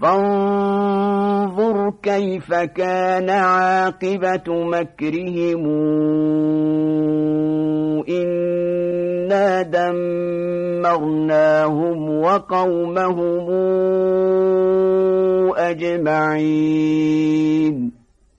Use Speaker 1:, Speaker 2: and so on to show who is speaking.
Speaker 1: فانظر كيف كان عاقبة مكرهم. إنا دمرناهم وقومهم أجمعين.